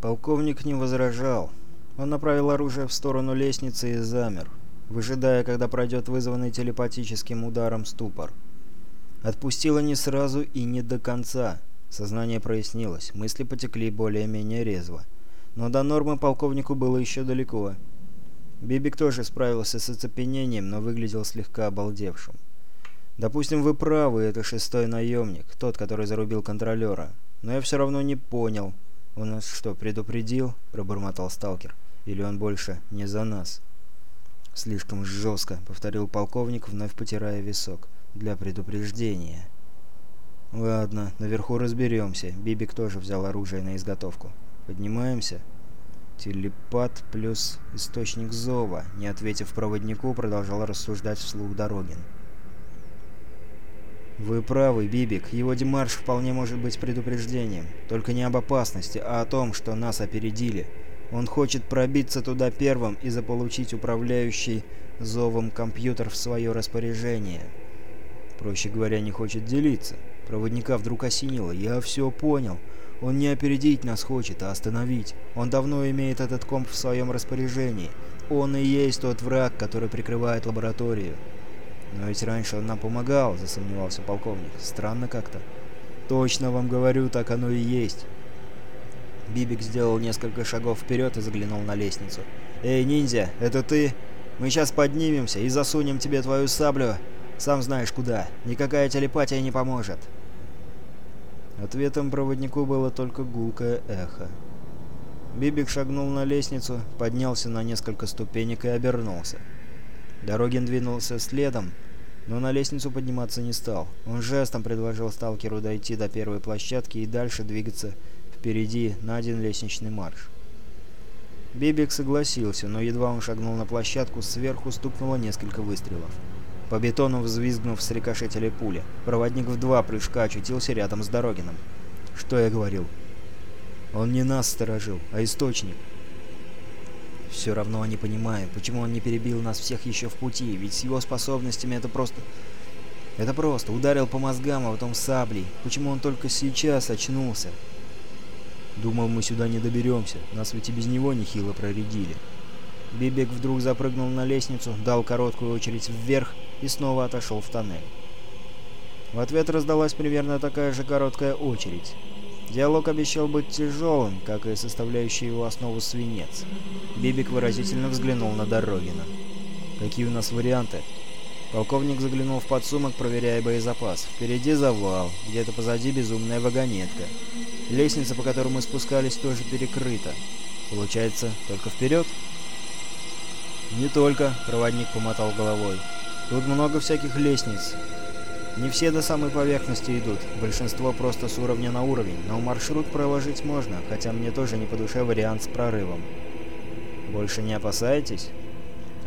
Полковник не возражал. Он направил оружие в сторону лестницы и замер, выжидая, когда пройдет вызванный телепатическим ударом ступор. Отпустило не сразу и не до конца. Сознание прояснилось, мысли потекли более-менее резво. Но до нормы полковнику было еще далеко. Бибик тоже справился с оцепенением, но выглядел слегка обалдевшим. «Допустим, вы правы, это шестой наемник, тот, который зарубил контролера. Но я все равно не понял. Он нас что, предупредил?» — пробормотал сталкер. «Или он больше не за нас?» «Слишком жестко», — повторил полковник, вновь потирая висок. «Для предупреждения». «Ладно, наверху разберемся». Бибик тоже взял оружие на изготовку. «Поднимаемся?» Телепат плюс источник зова, не ответив проводнику, продолжал рассуждать вслух Дорогин. «Вы правы, Бибик, его демарш вполне может быть предупреждением. Только не об опасности, а о том, что нас опередили. Он хочет пробиться туда первым и заполучить управляющий зовом компьютер в свое распоряжение. Проще говоря, не хочет делиться. Проводника вдруг осенило. «Я все понял. Он не опередить нас хочет, а остановить. Он давно имеет этот комп в своем распоряжении. Он и есть тот враг, который прикрывает лабораторию». «Но ведь раньше он нам помогал», — засомневался полковник. «Странно как-то». «Точно вам говорю, так оно и есть». Бибик сделал несколько шагов вперед и заглянул на лестницу. «Эй, ниндзя, это ты? Мы сейчас поднимемся и засунем тебе твою саблю. Сам знаешь куда. Никакая телепатия не поможет». Ответом проводнику было только гулкое эхо. Бибик шагнул на лестницу, поднялся на несколько ступенек и обернулся. Дорогин двинулся следом, но на лестницу подниматься не стал. Он жестом предложил сталкеру дойти до первой площадки и дальше двигаться впереди на один лестничный марш. Бибик согласился, но едва он шагнул на площадку, сверху стукнуло несколько выстрелов. По бетону взвизгнув с рикошетили пули, проводник в два прыжка очутился рядом с Дорогином. Что я говорил? Он не нас сторожил, а источник. Все равно не понимаю, почему он не перебил нас всех еще в пути, ведь с его способностями это просто... Это просто. Ударил по мозгам, а потом саблей. Почему он только сейчас очнулся? Думал, мы сюда не доберемся. Нас ведь и без него нехило проредили. Бибек вдруг запрыгнул на лестницу, дал короткую очередь вверх и снова отошел в тоннель. В ответ раздалась примерно такая же короткая очередь. Диалог обещал быть тяжелым, как и составляющий его основу свинец. Бибик выразительно взглянул на Дорогина. «Какие у нас варианты?» Полковник заглянул в подсумок, проверяя боезапас. Впереди завал, где-то позади безумная вагонетка. Лестница, по которой мы спускались, тоже перекрыта. Получается, только вперед? «Не только», — проводник помотал головой. «Тут много всяких лестниц. Не все до самой поверхности идут, большинство просто с уровня на уровень, но маршрут проложить можно, хотя мне тоже не по душе вариант с прорывом. Больше не опасаетесь?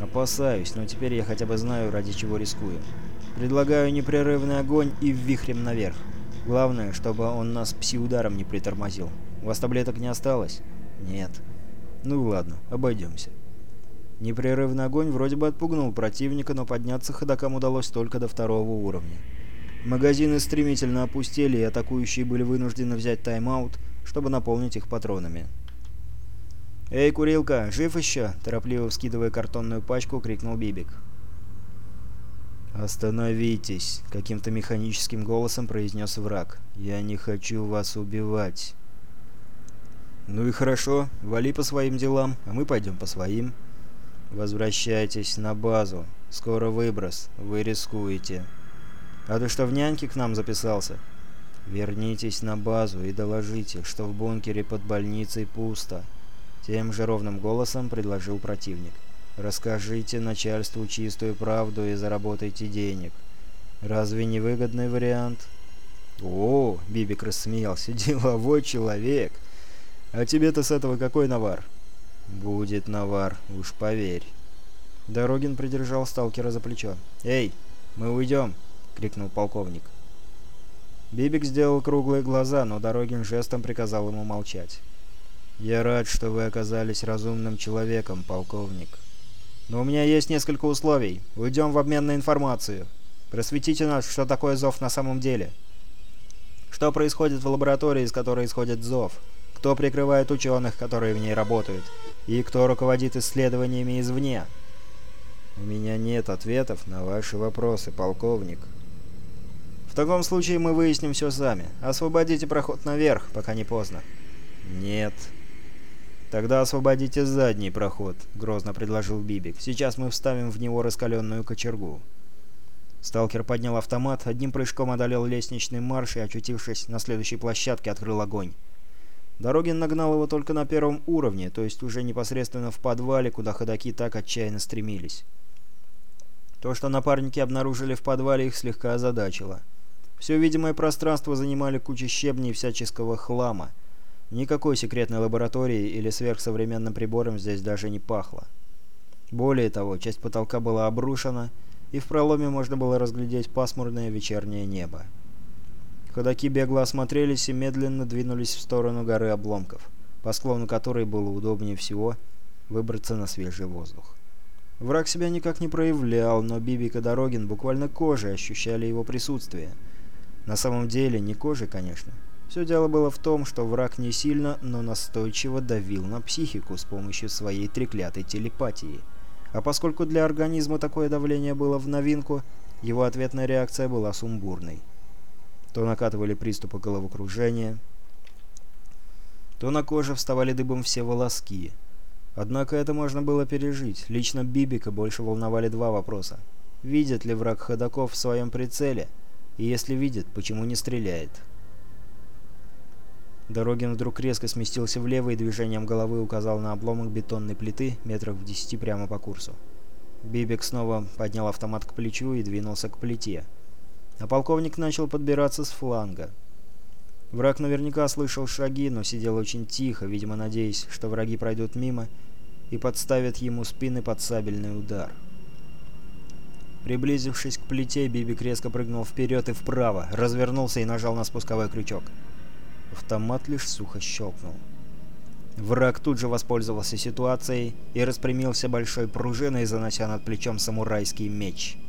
Опасаюсь, но теперь я хотя бы знаю, ради чего рискую. Предлагаю непрерывный огонь и вихрем наверх. Главное, чтобы он нас пси-ударом не притормозил. У вас таблеток не осталось? Нет. Ну ладно, обойдемся. Непрерывный огонь вроде бы отпугнул противника, но подняться ходокам удалось только до второго уровня. Магазины стремительно опустели, и атакующие были вынуждены взять тайм-аут, чтобы наполнить их патронами. «Эй, курилка, жив еще?» – торопливо вскидывая картонную пачку, крикнул Бибик. «Остановитесь!» – каким-то механическим голосом произнес враг. «Я не хочу вас убивать». «Ну и хорошо, вали по своим делам, а мы пойдем по своим». «Возвращайтесь на базу. Скоро выброс. Вы рискуете». «А ты что, в няньке к нам записался?» «Вернитесь на базу и доложите, что в бункере под больницей пусто», — тем же ровным голосом предложил противник. «Расскажите начальству чистую правду и заработайте денег. Разве не выгодный вариант?» «О, — Бибик рассмеялся, — деловой человек. А тебе-то с этого какой навар?» «Будет навар, уж поверь». Дорогин придержал сталкера за плечо. «Эй, мы уйдем!» — крикнул полковник. Бибик сделал круглые глаза, но Дорогин жестом приказал ему молчать. «Я рад, что вы оказались разумным человеком, полковник. Но у меня есть несколько условий. Уйдем в обмен на информацию. Просветите нас, что такое зов на самом деле. Что происходит в лаборатории, из которой исходит зов? кто прикрывает ученых, которые в ней работают, и кто руководит исследованиями извне. У меня нет ответов на ваши вопросы, полковник. В таком случае мы выясним все сами. Освободите проход наверх, пока не поздно. Нет. Тогда освободите задний проход, грозно предложил Бибик. Сейчас мы вставим в него раскаленную кочергу. Сталкер поднял автомат, одним прыжком одолел лестничный марш и, очутившись на следующей площадке, открыл огонь. Дорогин нагнал его только на первом уровне, то есть уже непосредственно в подвале, куда ходаки так отчаянно стремились. То, что напарники обнаружили в подвале, их слегка озадачило. Все видимое пространство занимали куча щебней и всяческого хлама. Никакой секретной лаборатории или сверхсовременным прибором здесь даже не пахло. Более того, часть потолка была обрушена, и в проломе можно было разглядеть пасмурное вечернее небо. Ходаки бегло осмотрелись и медленно двинулись в сторону горы обломков, по склону которой было удобнее всего выбраться на свежий воздух. Враг себя никак не проявлял, но Бибик и Дорогин буквально кожей ощущали его присутствие. На самом деле, не кожей, конечно. Все дело было в том, что враг не сильно, но настойчиво давил на психику с помощью своей треклятой телепатии. А поскольку для организма такое давление было в новинку, его ответная реакция была сумбурной. То накатывали приступы головокружения, то на коже вставали дыбом все волоски – Однако это можно было пережить. Лично Бибика больше волновали два вопроса. Видит ли враг ходаков в своем прицеле? И если видит, почему не стреляет? Дорогин вдруг резко сместился влево и движением головы указал на обломок бетонной плиты метров в десяти прямо по курсу. Бибик снова поднял автомат к плечу и двинулся к плите. А полковник начал подбираться с фланга. Враг наверняка слышал шаги, но сидел очень тихо, видимо, надеясь, что враги пройдут мимо и подставят ему спины под сабельный удар. Приблизившись к плите, Бибик резко прыгнул вперед и вправо, развернулся и нажал на спусковой крючок. Автомат лишь сухо щелкнул. Враг тут же воспользовался ситуацией и распрямился большой пружиной, занося над плечом самурайский меч —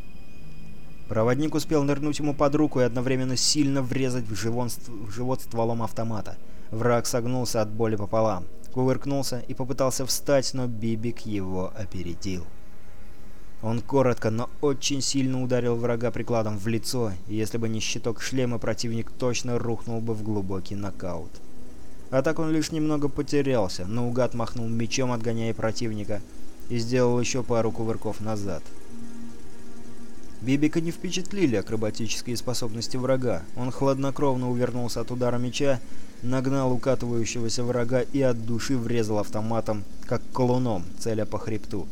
Проводник успел нырнуть ему под руку и одновременно сильно врезать в, живот, в живот стволом автомата. Враг согнулся от боли пополам, кувыркнулся и попытался встать, но Бибик его опередил. Он коротко, но очень сильно ударил врага прикладом в лицо, и если бы не щиток шлема, противник точно рухнул бы в глубокий нокаут. А так он лишь немного потерялся, но угад махнул мечом, отгоняя противника, и сделал еще пару кувырков назад. Бибика не впечатлили акробатические способности врага. Он хладнокровно увернулся от удара меча, нагнал укатывающегося врага и от души врезал автоматом, как колуном, целя по хребту.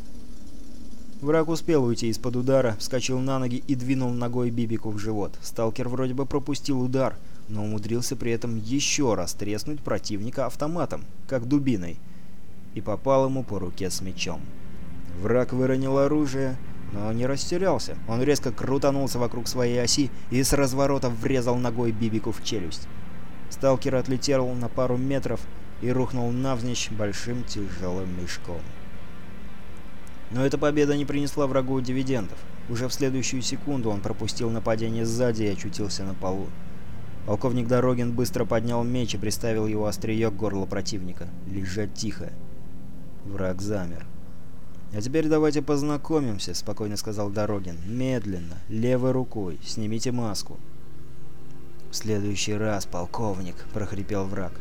Враг успел уйти из-под удара, вскочил на ноги и двинул ногой Бибику в живот. Сталкер вроде бы пропустил удар, но умудрился при этом еще раз треснуть противника автоматом, как дубиной, и попал ему по руке с мечом. Враг выронил оружие, но не растерялся. Он резко крутанулся вокруг своей оси и с разворота врезал ногой Бибику в челюсть. Сталкер отлетел на пару метров и рухнул навзничь большим тяжелым мешком. Но эта победа не принесла врагу дивидендов. Уже в следующую секунду он пропустил нападение сзади и очутился на полу. Полковник Дорогин быстро поднял меч и приставил его острие к горлу противника. Лежать тихо. Враг замер. «А теперь давайте познакомимся», — спокойно сказал Дорогин. «Медленно, левой рукой. Снимите маску». «В следующий раз, полковник», — прохрипел враг.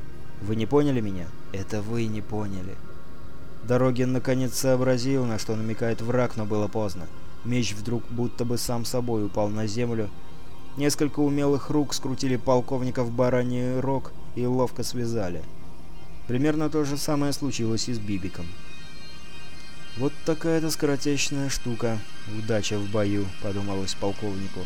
«Вы не поняли меня?» «Это вы не поняли». Дорогин наконец сообразил, на что намекает враг, но было поздно. Меч вдруг будто бы сам собой упал на землю. Несколько умелых рук скрутили полковника в бараний рог и ловко связали. Примерно то же самое случилось и с Бибиком. «Вот такая-то скоротечная штука. Удача в бою», — подумалось полковнику.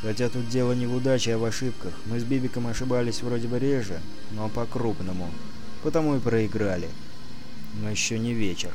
«Хотя тут дело не в удаче, а в ошибках. Мы с Бибиком ошибались вроде бы реже, но по-крупному. Потому и проиграли. Но еще не вечер».